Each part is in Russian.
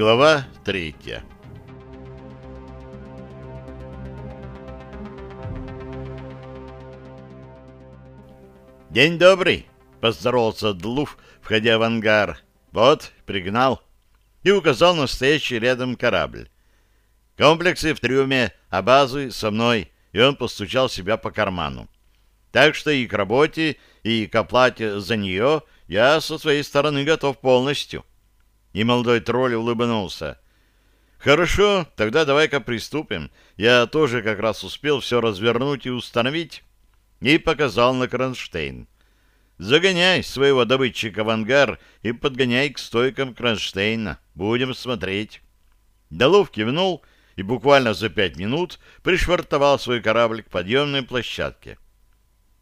Глава третья «День добрый!» — поздоровался Длуф, входя в ангар. «Вот, пригнал!» И указал на стоящий рядом корабль. «Комплексы в трюме, а базы со мной!» И он постучал себя по карману. «Так что и к работе, и к оплате за нее я со своей стороны готов полностью». И молодой тролль улыбнулся. «Хорошо, тогда давай-ка приступим. Я тоже как раз успел все развернуть и установить» и показал на кронштейн. Загоняй своего добытчика в ангар и подгоняй к стойкам кронштейна. Будем смотреть. Долов кивнул и буквально за пять минут пришвартовал свой корабль к подъемной площадке.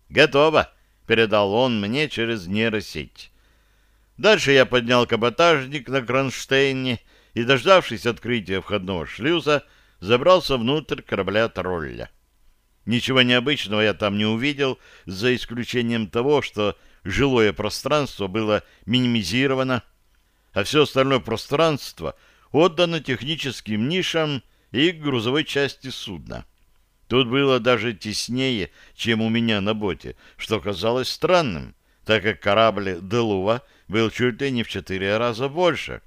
«Готово!» — передал он мне через нейросеть. Дальше я поднял каботажник на кронштейне и, дождавшись открытия входного шлюза, забрался внутрь корабля тролля. Ничего необычного я там не увидел, за исключением того, что жилое пространство было минимизировано, а все остальное пространство отдано техническим нишам и грузовой части судна. Тут было даже теснее, чем у меня на боте, что казалось странным, так как корабль Делува был чуть ли не в четыре раза больше.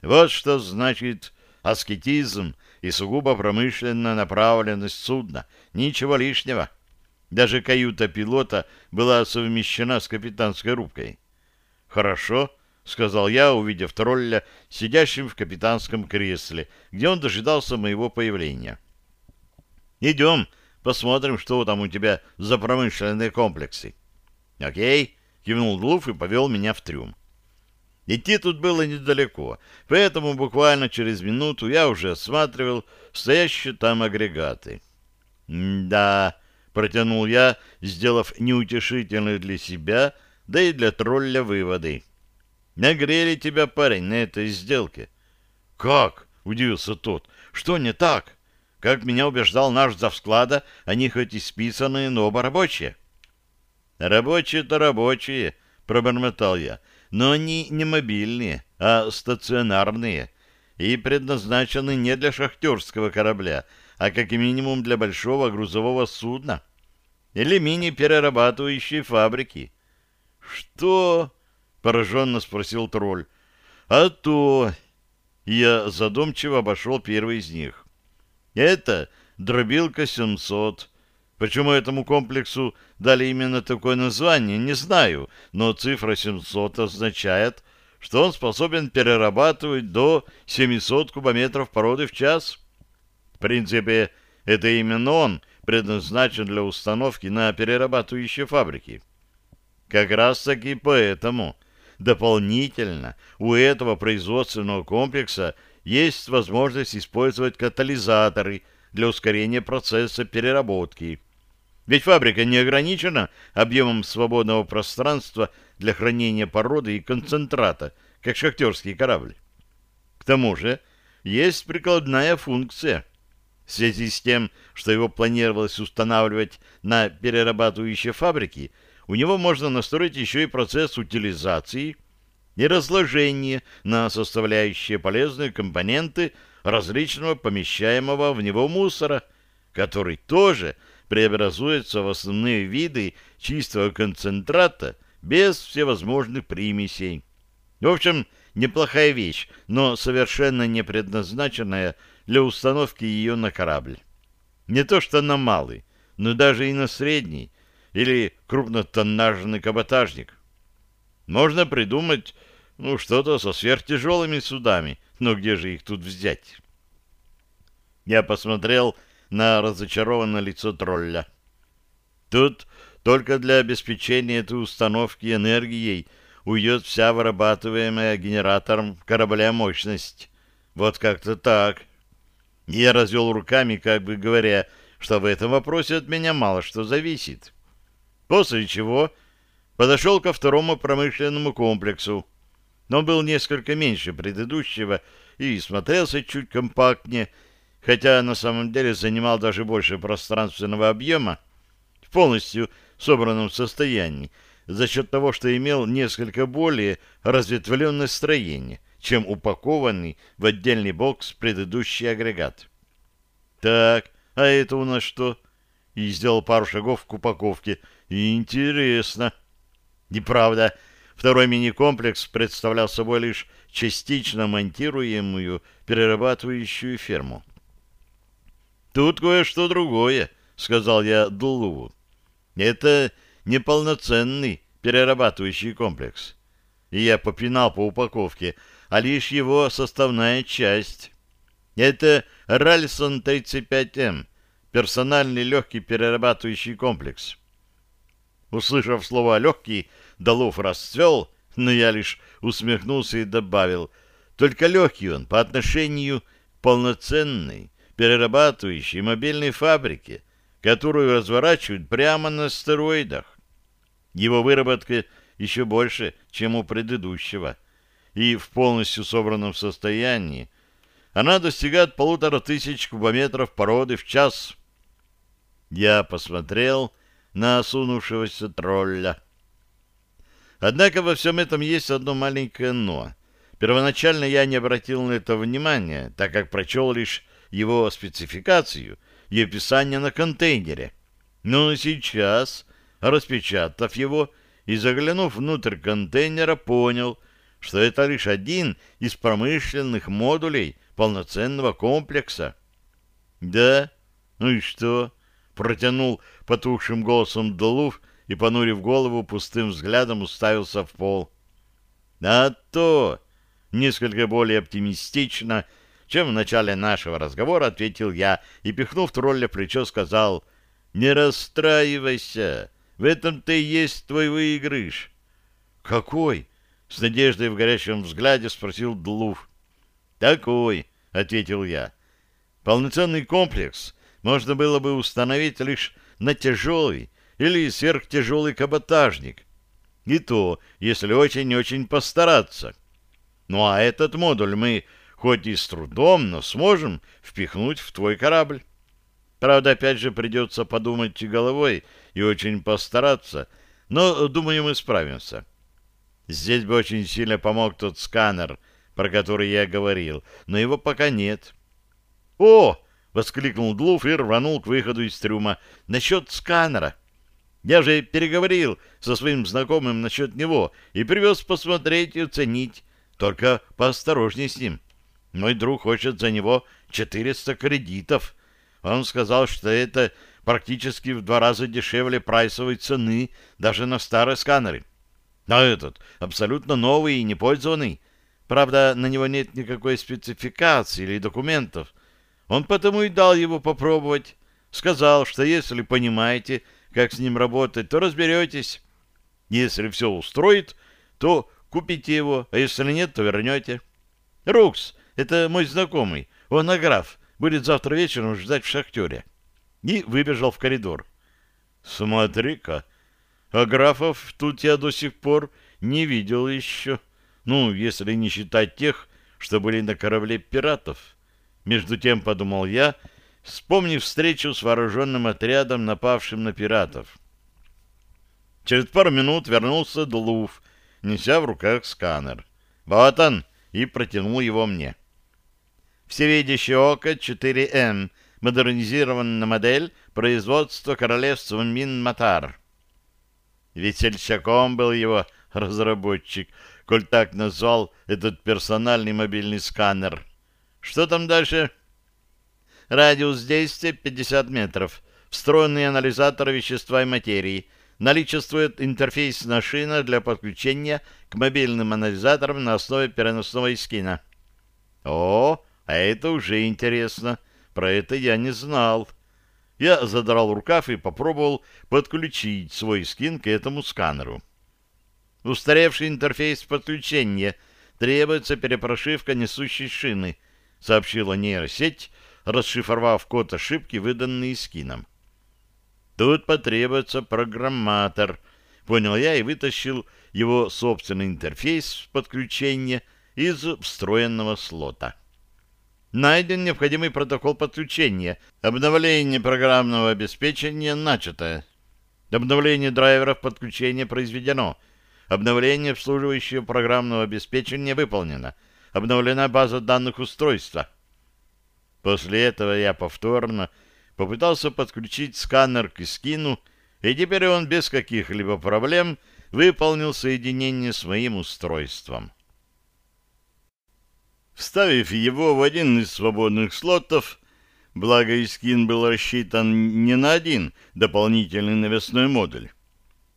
Вот что значит аскетизм и сугубо промышленная направленность судна. Ничего лишнего. Даже каюта пилота была совмещена с капитанской рубкой. «Хорошо», — сказал я, увидев тролля, сидящим в капитанском кресле, где он дожидался моего появления. «Идем, посмотрим, что там у тебя за промышленные комплексы». «Окей», — кивнул Глуф и повел меня в трюм. Идти тут было недалеко, поэтому буквально через минуту я уже осматривал стоящие там агрегаты. «Да», — протянул я, сделав неутешительные для себя, да и для тролля выводы. «Нагрели тебя, парень, на этой сделке». «Как?» — удивился тот. «Что не так? Как меня убеждал наш завсклада, они хоть и списанные, но оба рабочие». «Рабочие-то рабочие», — пробормотал я но они не мобильные, а стационарные и предназначены не для шахтерского корабля, а как минимум для большого грузового судна или мини-перерабатывающей фабрики. «Что?» — пораженно спросил тролль. «А то...» Я задумчиво обошел первый из них. «Это дробилка 700, Почему этому комплексу дали именно такое название, не знаю, но цифра 700 означает, что он способен перерабатывать до 700 кубометров породы в час. В принципе, это именно он предназначен для установки на перерабатывающие фабрики. Как раз-таки поэтому дополнительно у этого производственного комплекса есть возможность использовать катализаторы для ускорения процесса переработки. Ведь фабрика не ограничена объемом свободного пространства для хранения породы и концентрата, как шахтерский корабль. К тому же есть прикладная функция. В связи с тем, что его планировалось устанавливать на перерабатывающие фабрики, у него можно настроить еще и процесс утилизации и разложения на составляющие полезные компоненты различного помещаемого в него мусора, который тоже – преобразуется в основные виды чистого концентрата без всевозможных примесей. В общем, неплохая вещь, но совершенно не предназначенная для установки ее на корабль. Не то что на малый, но даже и на средний или крупнотоннажный каботажник. Можно придумать ну, что-то со сверхтяжелыми судами, но где же их тут взять? Я посмотрел на разочарованное лицо тролля. Тут только для обеспечения этой установки энергией уйдет вся вырабатываемая генератором корабля мощность. Вот как-то так. Я развел руками, как бы говоря, что в этом вопросе от меня мало что зависит. После чего подошел ко второму промышленному комплексу. Но был несколько меньше предыдущего и смотрелся чуть компактнее, хотя на самом деле занимал даже больше пространственного объема в полностью собранном состоянии, за счет того, что имел несколько более разветвленное строение, чем упакованный в отдельный бокс предыдущий агрегат. Так, а это у нас что? И сделал пару шагов к упаковке. Интересно. Неправда. Второй мини-комплекс представлял собой лишь частично монтируемую перерабатывающую ферму. «Тут кое-что другое», — сказал я Дулуву. «Это неполноценный перерабатывающий комплекс». И я попинал по упаковке, а лишь его составная часть. Это Ральсон 35М, персональный легкий перерабатывающий комплекс. Услышав слово «легкий», Долов расцвел, но я лишь усмехнулся и добавил, только легкий он по отношению к полноценной, перерабатывающей мобильной фабрике, которую разворачивают прямо на стероидах. Его выработка еще больше, чем у предыдущего, и в полностью собранном состоянии она достигает полутора тысяч кубометров породы в час. Я посмотрел на осунувшегося тролля. Однако во всем этом есть одно маленькое «но». Первоначально я не обратил на это внимания, так как прочел лишь его спецификацию и описание на контейнере. Но сейчас, распечатав его и заглянув внутрь контейнера, понял, что это лишь один из промышленных модулей полноценного комплекса. «Да? Ну и что?» — протянул потухшим голосом Долув и, понурив голову, пустым взглядом уставился в пол. «А то!» — несколько более оптимистично — чем в начале нашего разговора ответил я и, пихнув тролля в плечо, сказал «Не расстраивайся, в этом-то и есть твой выигрыш». «Какой?» — с надеждой в горящем взгляде спросил Длув. «Такой», — ответил я. «Полноценный комплекс можно было бы установить лишь на тяжелый или сверхтяжелый каботажник. И то, если очень-очень постараться. Ну а этот модуль мы хоть и с трудом, но сможем впихнуть в твой корабль. Правда, опять же, придется подумать головой и очень постараться, но, думаю, мы справимся. Здесь бы очень сильно помог тот сканер, про который я говорил, но его пока нет. «О!» — воскликнул Длуф и рванул к выходу из трюма. «Насчет сканера!» Я же переговорил со своим знакомым насчет него и привез посмотреть и оценить. Только поосторожней с ним. Мой друг хочет за него 400 кредитов. Он сказал, что это практически в два раза дешевле прайсовой цены даже на старые сканеры. А этот абсолютно новый и непользованный. Правда, на него нет никакой спецификации или документов. Он потому и дал его попробовать. Сказал, что если понимаете, как с ним работать, то разберетесь. Если все устроит, то купите его, а если нет, то вернете. Рукс, это мой знакомый. Он аграф. Будет завтра вечером ждать в шахтере. И выбежал в коридор. Смотри-ка, аграфов тут я до сих пор не видел еще. Ну, если не считать тех, что были на корабле пиратов. Между тем, подумал я, вспомнив встречу с вооруженным отрядом, напавшим на пиратов. Через пару минут вернулся Длув, неся в руках сканер. Вот он, и протянул его мне. Всевидящее око 4М, модернизированная модель производства королевства Минматар. Весельчаком был его разработчик, коль так назвал этот персональный мобильный сканер. Что там дальше? Радиус действия 50 метров. Встроенный анализатор вещества и материи. Наличествует интерфейс шина для подключения к мобильным анализаторам на основе переносного эскина. О, а это уже интересно. Про это я не знал. Я задрал рукав и попробовал подключить свой скин к этому сканеру. Устаревший интерфейс подключения. Требуется перепрошивка несущей шины, сообщила нейросеть, расшифровав код ошибки, выданный скином. Тут потребуется программатор, понял я и вытащил его собственный интерфейс подключения из встроенного слота. Найден необходимый протокол подключения. Обновление программного обеспечения начато. Обновление драйверов подключения произведено. Обновление обслуживающего программного обеспечения выполнено. Обновлена база данных устройства. После этого я повторно попытался подключить сканер к скину, и теперь он без каких-либо проблем выполнил соединение с моим устройством. Вставив его в один из свободных слотов, благо Искин был рассчитан не на один дополнительный навесной модуль,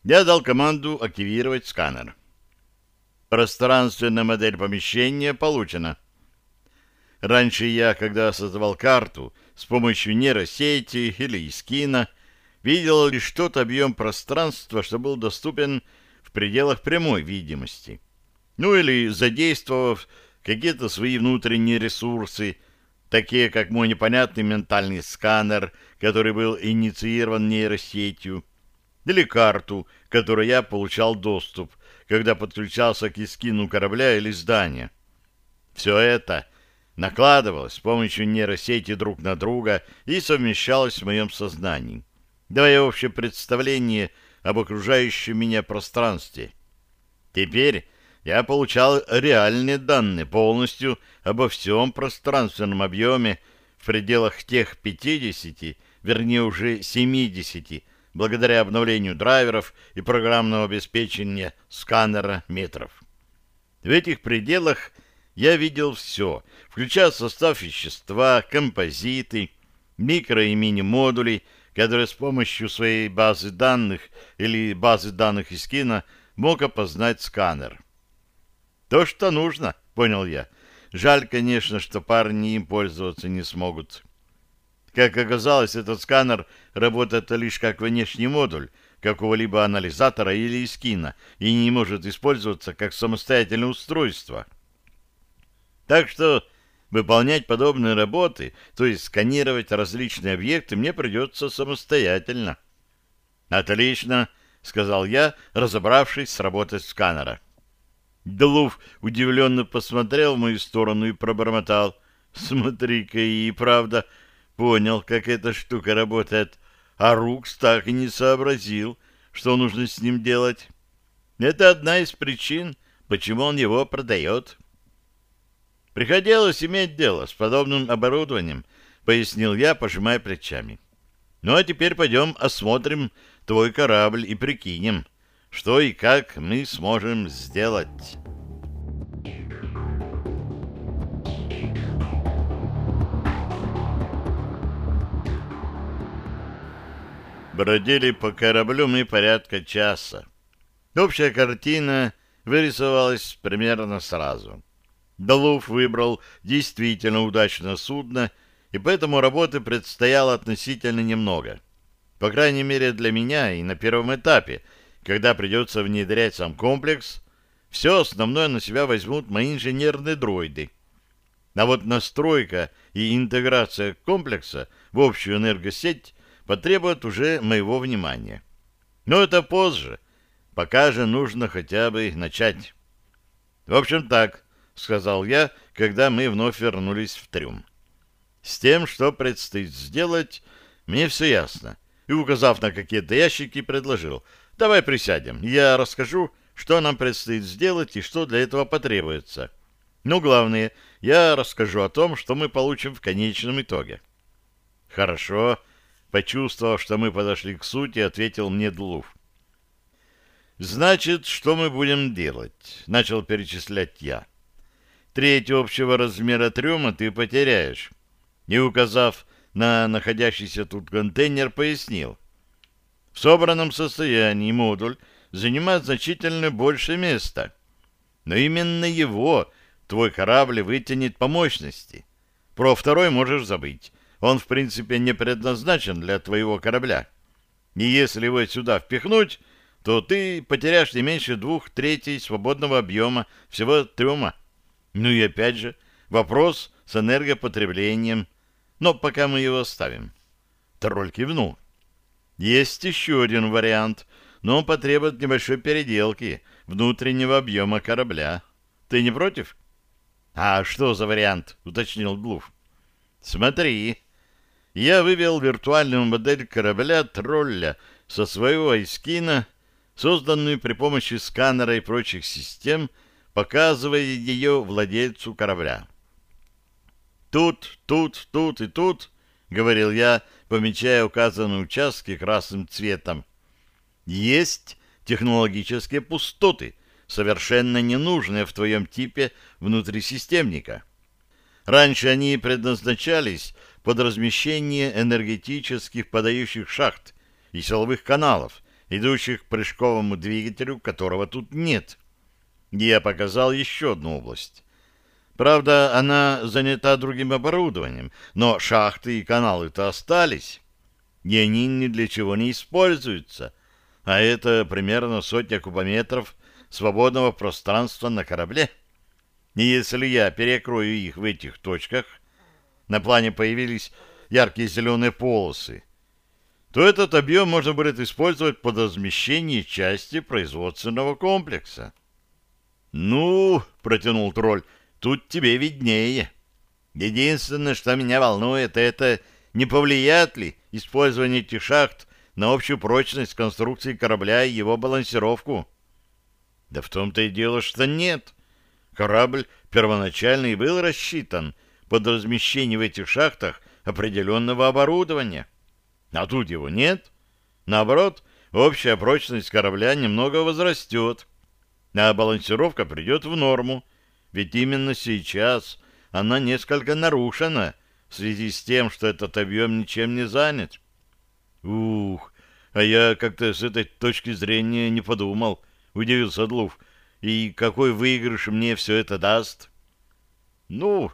я дал команду активировать сканер. Пространственная модель помещения получена. Раньше я, когда создавал карту с помощью нейросети или Искина, видел лишь тот объем пространства, что был доступен в пределах прямой видимости. Ну или задействовав какие-то свои внутренние ресурсы, такие как мой непонятный ментальный сканер, который был инициирован нейросетью, или карту, к которой я получал доступ, когда подключался к искину корабля или здания. Все это накладывалось с помощью нейросети друг на друга и совмещалось в моем сознании, давая общее представление об окружающем меня пространстве. Теперь я получал реальные данные полностью обо всем пространственном объеме в пределах тех 50, вернее уже 70, благодаря обновлению драйверов и программного обеспечения сканера метров. В этих пределах я видел все, включая состав вещества, композиты, микро- и мини-модули, которые с помощью своей базы данных или базы данных из кино мог опознать сканер. То, что нужно, понял я. Жаль, конечно, что парни им пользоваться не смогут. Как оказалось, этот сканер работает лишь как внешний модуль какого-либо анализатора или скина и не может использоваться как самостоятельное устройство. Так что выполнять подобные работы, то есть сканировать различные объекты, мне придется самостоятельно. «Отлично», — сказал я, разобравшись с работой сканера. Длув удивленно посмотрел в мою сторону и пробормотал. «Смотри-ка, и правда понял, как эта штука работает, а Рукс так и не сообразил, что нужно с ним делать. Это одна из причин, почему он его продает». «Приходилось иметь дело с подобным оборудованием», — пояснил я, пожимая плечами. «Ну а теперь пойдем осмотрим твой корабль и прикинем» что и как мы сможем сделать. Бродили по кораблю мы порядка часа. Общая картина вырисовалась примерно сразу. Долуф выбрал действительно удачное судно, и поэтому работы предстояло относительно немного. По крайней мере для меня и на первом этапе — когда придется внедрять сам комплекс, все основное на себя возьмут мои инженерные дроиды. А вот настройка и интеграция комплекса в общую энергосеть потребует уже моего внимания. Но это позже. Пока же нужно хотя бы начать. В общем так, сказал я, когда мы вновь вернулись в трюм. С тем, что предстоит сделать, мне все ясно. И, указав на какие-то ящики, предложил — Давай присядем. Я расскажу, что нам предстоит сделать и что для этого потребуется. Но главное, я расскажу о том, что мы получим в конечном итоге. Хорошо. Почувствовав, что мы подошли к сути, ответил мне Длув. «Значит, что мы будем делать?» — начал перечислять я. «Треть общего размера трюма ты потеряешь». И, указав на находящийся тут контейнер, пояснил. В собранном состоянии модуль занимает значительно больше места. Но именно его твой корабль вытянет по мощности. Про второй можешь забыть. Он, в принципе, не предназначен для твоего корабля. И если его сюда впихнуть, то ты потеряешь не меньше двух третей свободного объема всего трюма. Ну и опять же, вопрос с энергопотреблением. Но пока мы его оставим. Тролль кивнул. Есть еще один вариант, но он потребует небольшой переделки внутреннего объема корабля. Ты не против? — А что за вариант? — уточнил Глув. — Смотри. Я вывел виртуальную модель корабля тролля со своего айскина, созданную при помощи сканера и прочих систем, показывая ее владельцу корабля. «Тут, тут, тут и тут», — говорил я, помечая указанные участки красным цветом, — «есть технологические пустоты, совершенно ненужные в твоем типе внутрисистемника. Раньше они предназначались под размещение энергетических подающих шахт и силовых каналов, идущих к прыжковому двигателю, которого тут нет. Я показал еще одну область. Правда, она занята другим оборудованием, но шахты и каналы-то остались, и они ни для чего не используются, а это примерно сотня кубометров свободного пространства на корабле. И если я перекрою их в этих точках, на плане появились яркие зеленые полосы, то этот объем можно будет использовать под размещение части производственного комплекса. «Ну, — протянул тролль, — тут тебе виднее. Единственное, что меня волнует, это не повлияет ли использование этих шахт на общую прочность конструкции корабля и его балансировку?» «Да в том-то и дело, что нет. Корабль первоначально и был рассчитан под размещение в этих шахтах определенного оборудования». А тут его нет. Наоборот, общая прочность корабля немного возрастет, а балансировка придет в норму, ведь именно сейчас она несколько нарушена в связи с тем, что этот объем ничем не занят. Ух, а я как-то с этой точки зрения не подумал, удивился Длув. И какой выигрыш мне все это даст? Ну,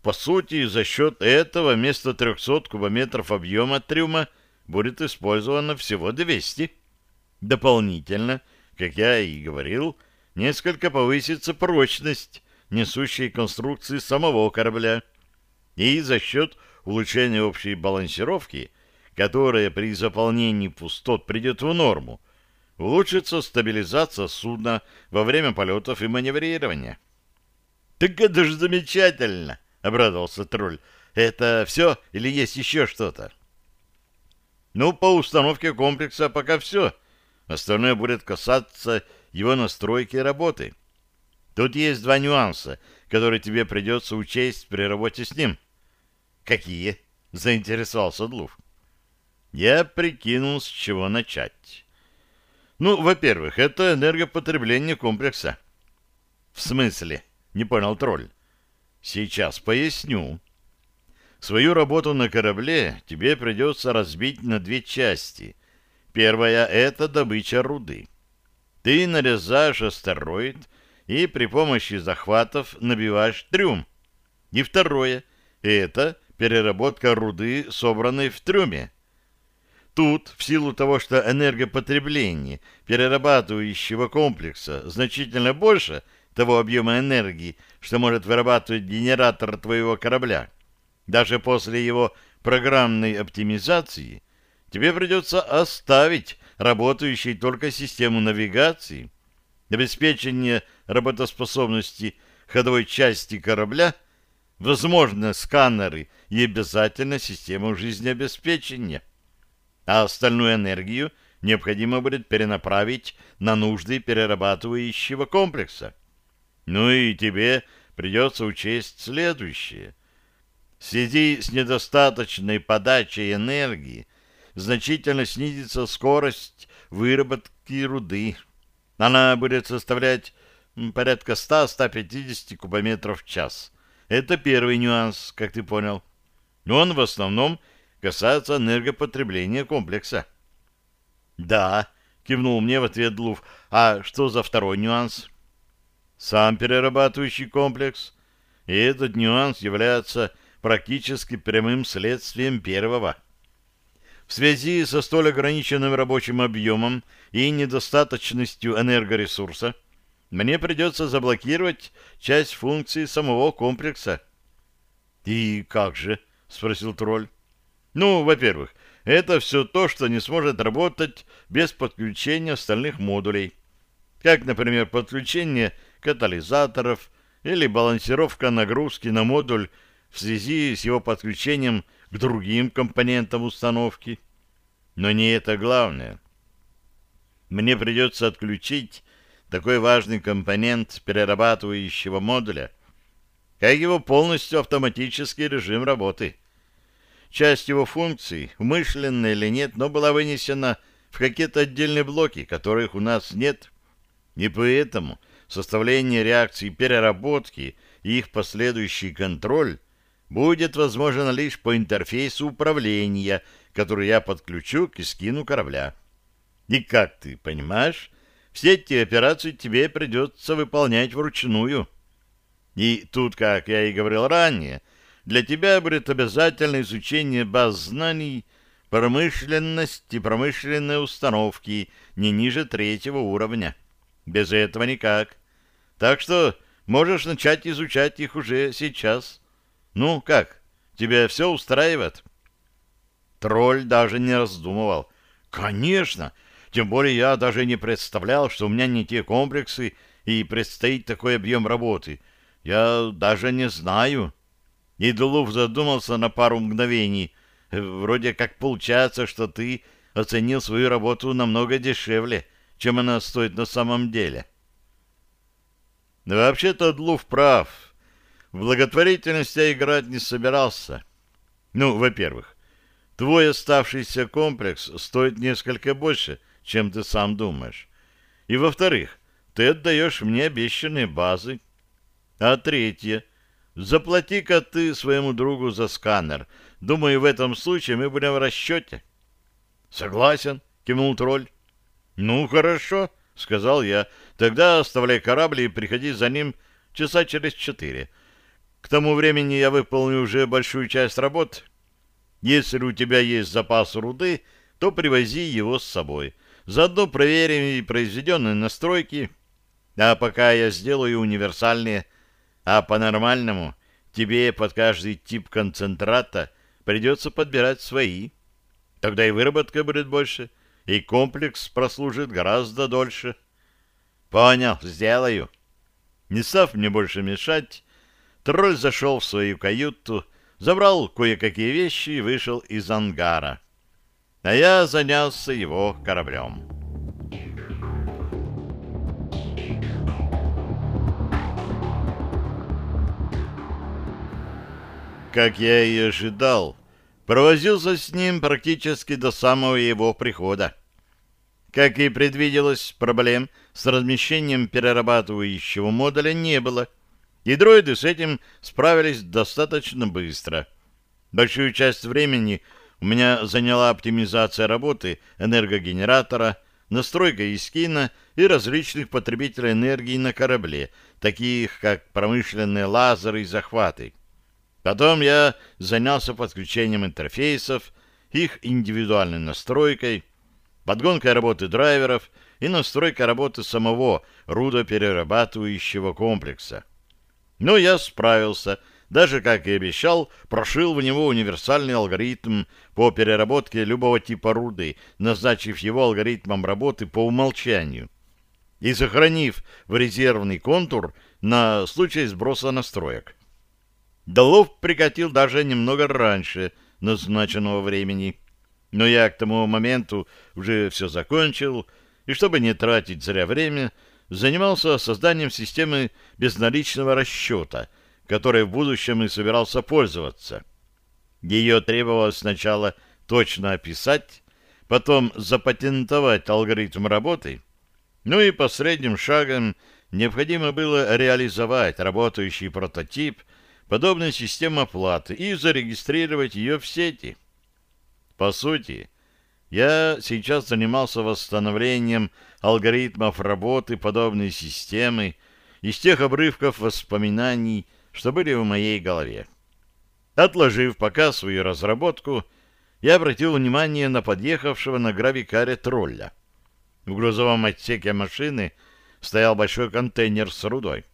по сути, за счет этого вместо 300 кубометров объема трюма будет использовано всего 200. Дополнительно, как я и говорил, несколько повысится прочность несущей конструкции самого корабля. И за счет улучшения общей балансировки, которая при заполнении пустот придет в норму, улучшится стабилизация судна во время полетов и маневрирования. «Так это же замечательно!» — обрадовался тролль. «Это все или есть еще что-то?» «Ну, по установке комплекса пока все. Остальное будет касаться его настройки и работы. Тут есть два нюанса, которые тебе придется учесть при работе с ним». «Какие?» — заинтересовался Длув. Я прикинул, с чего начать. Ну, во-первых, это энергопотребление комплекса. В смысле? Не понял тролль. Сейчас поясню. Свою работу на корабле тебе придется разбить на две части. Первая — это добыча руды. Ты нарезаешь астероид и при помощи захватов набиваешь трюм. И второе — это переработка руды, собранной в трюме. Тут, в силу того, что энергопотребление перерабатывающего комплекса значительно больше — того объема энергии, что может вырабатывать генератор твоего корабля, даже после его программной оптимизации, тебе придется оставить работающей только систему навигации, обеспечение работоспособности ходовой части корабля, возможно, сканеры и обязательно систему жизнеобеспечения. А остальную энергию необходимо будет перенаправить на нужды перерабатывающего комплекса. Ну и тебе придется учесть следующее. В связи с недостаточной подачей энергии значительно снизится скорость выработки руды. Она будет составлять порядка 100-150 кубометров в час. Это первый нюанс, как ты понял. Он в основном касается энергопотребления комплекса. «Да», — кивнул мне в ответ Длув. «А что за второй нюанс?» сам перерабатывающий комплекс, и этот нюанс является практически прямым следствием первого. В связи со столь ограниченным рабочим объемом и недостаточностью энергоресурса, мне придется заблокировать часть функций самого комплекса. «И как же?» — спросил тролль. «Ну, во-первых, это все то, что не сможет работать без подключения остальных модулей. Как, например, подключение катализаторов или балансировка нагрузки на модуль в связи с его подключением к другим компонентам установки. Но не это главное. мне придется отключить такой важный компонент перерабатывающего модуля, как его полностью автоматический режим работы. Часть его функций, умышленная или нет, но была вынесена в какие-то отдельные блоки, которых у нас нет. И поэтому составление реакций переработки и их последующий контроль будет возможен лишь по интерфейсу управления, который я подключу к эскину корабля. И как ты понимаешь, все эти операции тебе придется выполнять вручную. И тут, как я и говорил ранее, для тебя будет обязательно изучение баз знаний, промышленность и промышленные установки не ниже третьего уровня. Без этого никак. Так что можешь начать изучать их уже сейчас. Ну, как, тебя все устраивает? Тролль даже не раздумывал. Конечно, тем более я даже не представлял, что у меня не те комплексы и предстоит такой объем работы. Я даже не знаю. И Дулув задумался на пару мгновений. Вроде как получается, что ты оценил свою работу намного дешевле, чем она стоит на самом деле. Вообще-то Длув прав. В благотворительность я играть не собирался. Ну, во-первых, твой оставшийся комплекс стоит несколько больше — чем ты сам думаешь. И, во-вторых, ты отдаешь мне обещанные базы. А третье, заплати-ка ты своему другу за сканер. Думаю, в этом случае мы будем в расчете. Согласен, кивнул тролль. Ну, хорошо, сказал я. Тогда оставляй корабль и приходи за ним часа через четыре. К тому времени я выполню уже большую часть работ. Если у тебя есть запас руды, то привози его с собой. Заодно проверим и произведенные настройки. А пока я сделаю универсальные, а по-нормальному тебе под каждый тип концентрата придется подбирать свои. Тогда и выработка будет больше, и комплекс прослужит гораздо дольше. Понял, сделаю. Не став мне больше мешать, тролль зашел в свою каюту, забрал кое-какие вещи и вышел из ангара а я занялся его кораблем. Как я и ожидал, провозился с ним практически до самого его прихода. Как и предвиделось, проблем с размещением перерабатывающего модуля не было, и дроиды с этим справились достаточно быстро. Большую часть времени — у меня заняла оптимизация работы энергогенератора, настройка искина и различных потребителей энергии на корабле, таких как промышленные лазеры и захваты. Потом я занялся подключением интерфейсов, их индивидуальной настройкой, подгонкой работы драйверов и настройкой работы самого рудоперерабатывающего комплекса. Но я справился даже, как и обещал, прошил в него универсальный алгоритм по переработке любого типа руды, назначив его алгоритмом работы по умолчанию и сохранив в резервный контур на случай сброса настроек. Долов прикатил даже немного раньше назначенного времени, но я к тому моменту уже все закончил, и чтобы не тратить зря время, занимался созданием системы безналичного расчета — которой в будущем и собирался пользоваться. Ее требовалось сначала точно описать, потом запатентовать алгоритм работы, ну и последним шагом необходимо было реализовать работающий прототип подобной системы оплаты и зарегистрировать ее в сети. По сути, я сейчас занимался восстановлением алгоритмов работы подобной системы из тех обрывков воспоминаний, что были в моей голове. Отложив пока свою разработку, я обратил внимание на подъехавшего на гравикаре тролля. В грузовом отсеке машины стоял большой контейнер с рудой.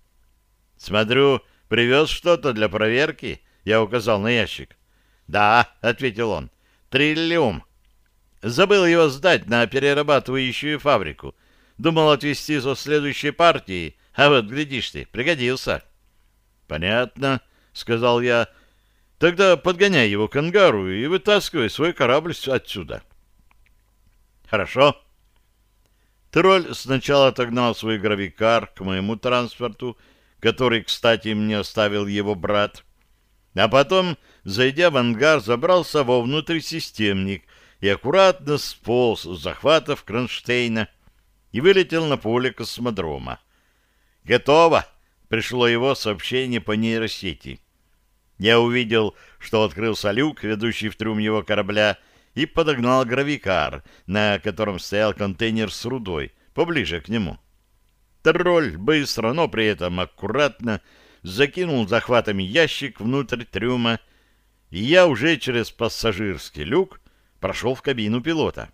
«Смотрю, привез что-то для проверки?» Я указал на ящик. «Да», — ответил он, — «триллиум». Забыл его сдать на перерабатывающую фабрику. Думал отвезти со следующей партией, а вот, глядишь ты, пригодился. «Понятно», — сказал я. «Тогда подгоняй его к ангару и вытаскивай свой корабль отсюда». «Хорошо». Тролль сначала отогнал свой гравикар к моему транспорту, который, кстати, мне оставил его брат, а потом, зайдя в ангар, забрался во внутрисистемник и аккуратно сполз с захватов кронштейна и вылетел на поле космодрома. «Готово!» — пришло его сообщение по нейросети. Я увидел, что открылся люк, ведущий в трюм его корабля, и подогнал гравикар, на котором стоял контейнер с рудой, поближе к нему. Тролль быстро, но при этом аккуратно закинул захватами ящик внутрь трюма, и я уже через пассажирский люк прошел в кабину пилота.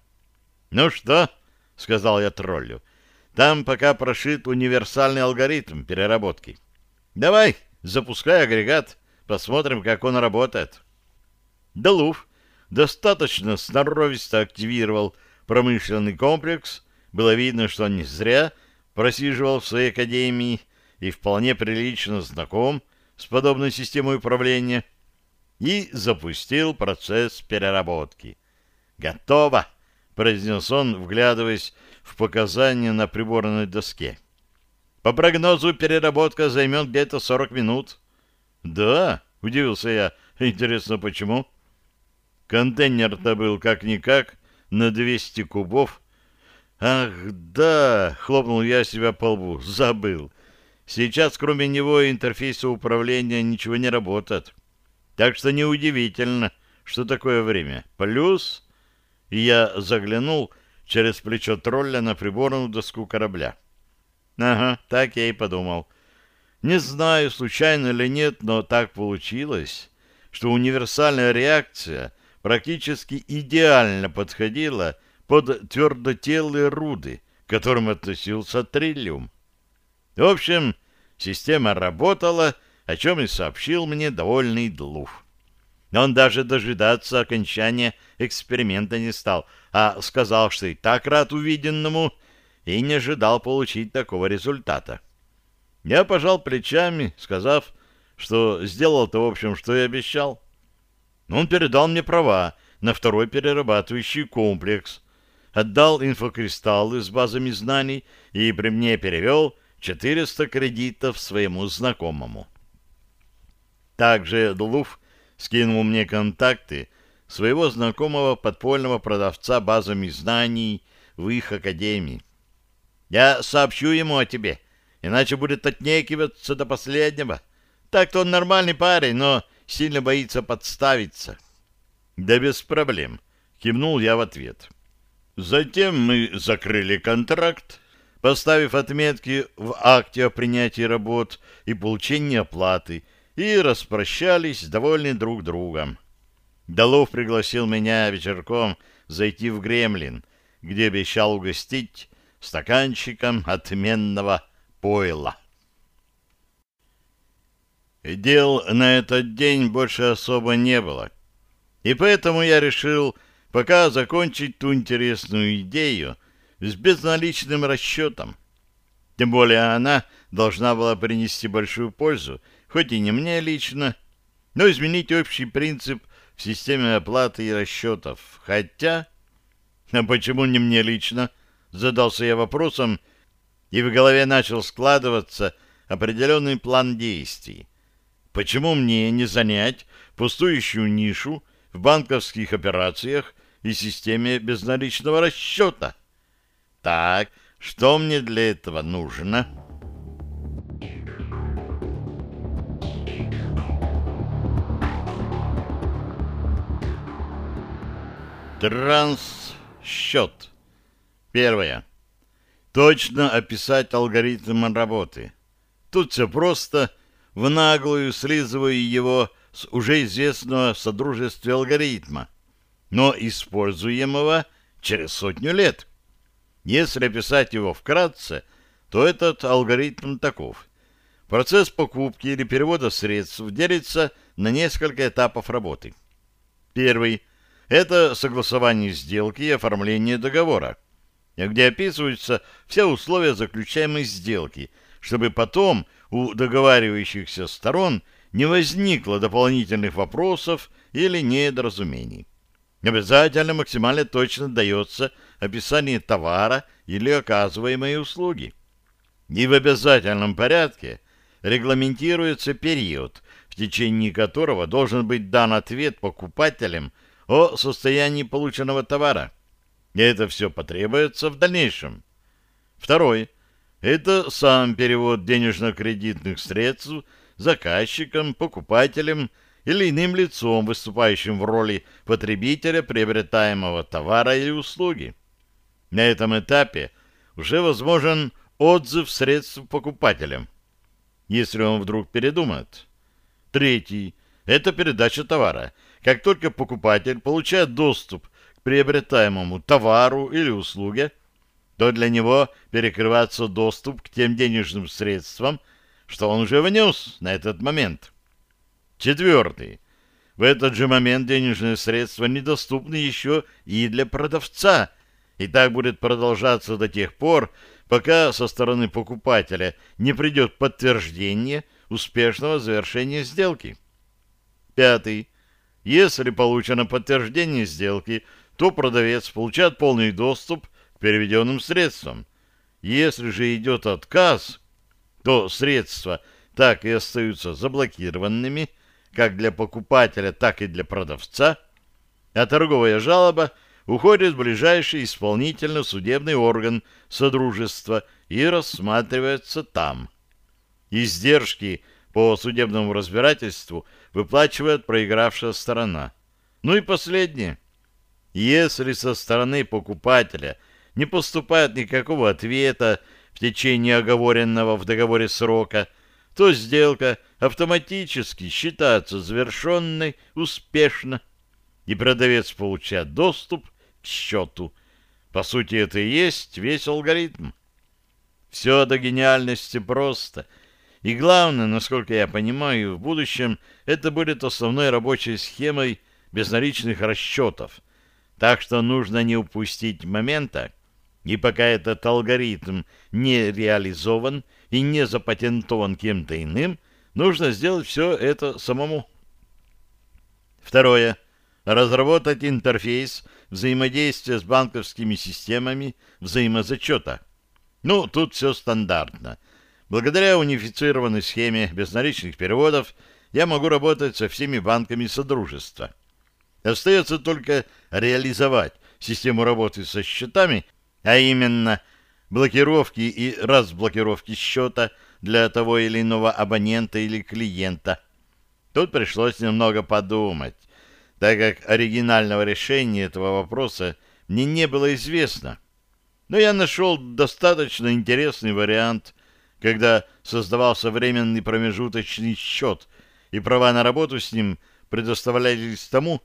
«Ну что?» — сказал я троллю. «Там пока прошит универсальный алгоритм переработки. Давай, запускай агрегат, посмотрим, как он работает». Долув достаточно сноровисто активировал промышленный комплекс. Было видно, что он не зря просиживал в своей академии и вполне прилично знаком с подобной системой управления, и запустил процесс переработки. «Готово!» — произнес он, вглядываясь в показания на приборной доске. «По прогнозу переработка займет где-то 40 минут». «Да?» — удивился я. «Интересно, почему?» Контейнер-то был как-никак на 200 кубов. Ах, да, хлопнул я себя по лбу, забыл. Сейчас кроме него интерфейса управления ничего не работает. Так что неудивительно, что такое время. Плюс... И я заглянул через плечо тролля на приборную доску корабля. Ага, так я и подумал. Не знаю, случайно или нет, но так получилось, что универсальная реакция практически идеально подходила под твердотелые руды, к которым относился триллиум. В общем, система работала, о чем и сообщил мне довольный Длуф. Он даже дожидаться окончания эксперимента не стал, а сказал, что и так рад увиденному и не ожидал получить такого результата. Я пожал плечами, сказав, что сделал-то, в общем, что и обещал. Он передал мне права на второй перерабатывающий комплекс, отдал инфокристаллы с базами знаний и при мне перевел 400 кредитов своему знакомому. Также Длуф скинул мне контакты своего знакомого подпольного продавца базами знаний в их академии. Я сообщу ему о тебе, иначе будет отнекиваться до последнего. Так-то он нормальный парень, но сильно боится подставиться. Да без проблем, кивнул я в ответ. Затем мы закрыли контракт, поставив отметки в акте о принятии работ и получении оплаты, и распрощались, довольны друг другом. Долов пригласил меня вечерком зайти в Гремлин, где обещал угостить стаканчиком отменного пойла. Дел на этот день больше особо не было. И поэтому я решил пока закончить ту интересную идею с безналичным расчетом. Тем более она должна была принести большую пользу, хоть и не мне лично, но изменить общий принцип в системе оплаты и расчетов. Хотя... А почему не мне лично? Задался я вопросом, и в голове начал складываться определенный план действий. Почему мне не занять пустующую нишу в банковских операциях и системе безналичного расчета? Так, что мне для этого нужно? Транссчет. Первое. Точно описать алгоритм работы. Тут все просто в наглую слизываю его с уже известного в содружестве алгоритма, но используемого через сотню лет. Если описать его вкратце, то этот алгоритм таков. Процесс покупки или перевода средств делится на несколько этапов работы. Первый – это согласование сделки и оформление договора, где описываются все условия заключаемой сделки, чтобы потом у договаривающихся сторон не возникло дополнительных вопросов или недоразумений. Обязательно максимально точно дается описание товара или оказываемые услуги. И в обязательном порядке регламентируется период, в течение которого должен быть дан ответ покупателям о состоянии полученного товара. И это все потребуется в дальнейшем. Второй – это сам перевод денежно-кредитных средств заказчикам, покупателям или иным лицом, выступающим в роли потребителя приобретаемого товара или услуги. На этом этапе уже возможен отзыв средств покупателям, если он вдруг передумает. Третий – это передача товара. Как только покупатель получает доступ к приобретаемому товару или услуге, то для него перекрывается доступ к тем денежным средствам, что он уже внес на этот момент. Четвертый. В этот же момент денежные средства недоступны еще и для продавца, и так будет продолжаться до тех пор, пока со стороны покупателя не придет подтверждение успешного завершения сделки. Пятый. Если получено подтверждение сделки, то продавец получает полный доступ к переведенным средствам. Если же идет отказ, то средства так и остаются заблокированными, как для покупателя, так и для продавца, а торговая жалоба уходит в ближайший исполнительно-судебный орган Содружества и рассматривается там. Издержки по судебному разбирательству выплачивает проигравшая сторона. Ну и последнее. Если со стороны покупателя не поступает никакого ответа в течение оговоренного в договоре срока, то сделка автоматически считается завершенной успешно, и продавец получает доступ к счету. По сути, это и есть весь алгоритм. Все до гениальности просто. И главное, насколько я понимаю, в будущем это будет основной рабочей схемой безналичных расчетов. Так что нужно не упустить момента, и пока этот алгоритм не реализован и не запатентован кем-то иным, нужно сделать все это самому. Второе. Разработать интерфейс взаимодействия с банковскими системами взаимозачета. Ну, тут все стандартно. Благодаря унифицированной схеме безналичных переводов я могу работать со всеми банками Содружества. Остается только реализовать систему работы со счетами а именно блокировки и разблокировки счета для того или иного абонента или клиента. Тут пришлось немного подумать, так как оригинального решения этого вопроса мне не было известно. Но я нашел достаточно интересный вариант, когда создавался временный промежуточный счет, и права на работу с ним предоставлялись тому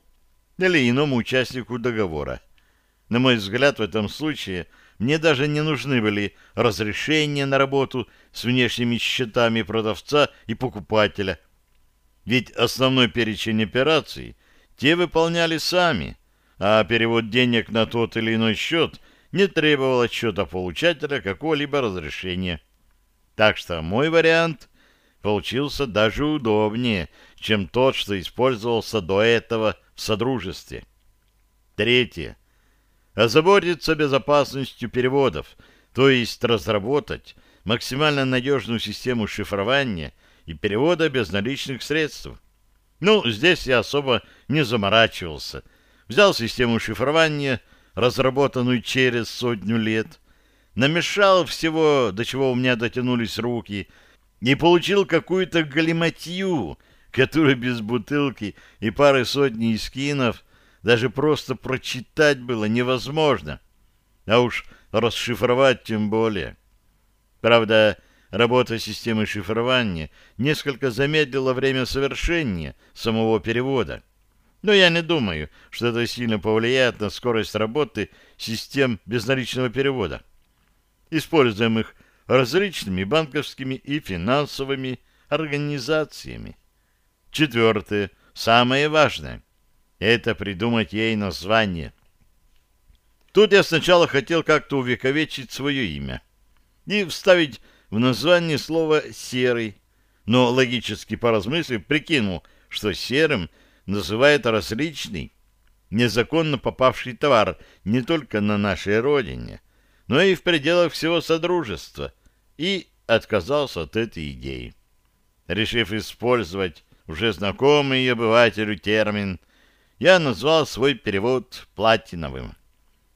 или иному участнику договора. На мой взгляд, в этом случае мне даже не нужны были разрешения на работу с внешними счетами продавца и покупателя. Ведь основной перечень операций те выполняли сами, а перевод денег на тот или иной счет не требовал от счета получателя какого-либо разрешения. Так что мой вариант получился даже удобнее, чем тот, что использовался до этого в Содружестве. Третье озаботиться безопасностью переводов, то есть разработать максимально надежную систему шифрования и перевода безналичных средств. Ну, здесь я особо не заморачивался. Взял систему шифрования, разработанную через сотню лет, намешал всего, до чего у меня дотянулись руки, и получил какую-то галиматью, которую без бутылки и пары сотни скинов даже просто прочитать было невозможно, а уж расшифровать тем более. Правда, работа системы шифрования несколько замедлила время совершения самого перевода. Но я не думаю, что это сильно повлияет на скорость работы систем безналичного перевода, используемых различными банковскими и финансовыми организациями. Четвертое, самое важное это придумать ей название. Тут я сначала хотел как-то увековечить свое имя и вставить в название слово «серый», но логически поразмыслив, прикинул, что серым называют различный, незаконно попавший товар не только на нашей родине, но и в пределах всего Содружества, и отказался от этой идеи. Решив использовать уже знакомый обывателю термин, я назвал свой перевод платиновым,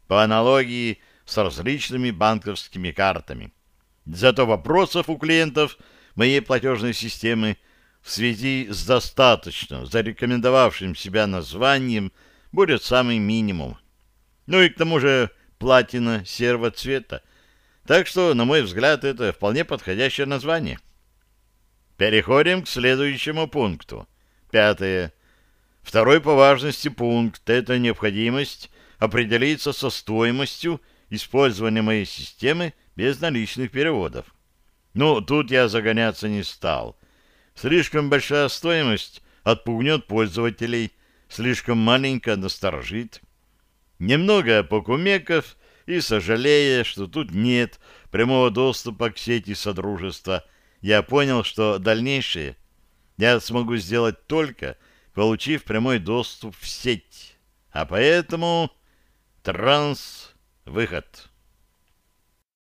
по аналогии с различными банковскими картами. Зато вопросов у клиентов моей платежной системы в связи с достаточно зарекомендовавшим себя названием будет самый минимум. Ну и к тому же платина серого цвета. Так что, на мой взгляд, это вполне подходящее название. Переходим к следующему пункту. Пятое. Второй по важности пункт – это необходимость определиться со стоимостью использования моей системы без наличных переводов. Ну, тут я загоняться не стал. Слишком большая стоимость отпугнет пользователей, слишком маленькая насторожит. Немного покумеков и, сожалея, что тут нет прямого доступа к сети Содружества, я понял, что дальнейшее я смогу сделать только, получив прямой доступ в сеть. А поэтому транс-выход.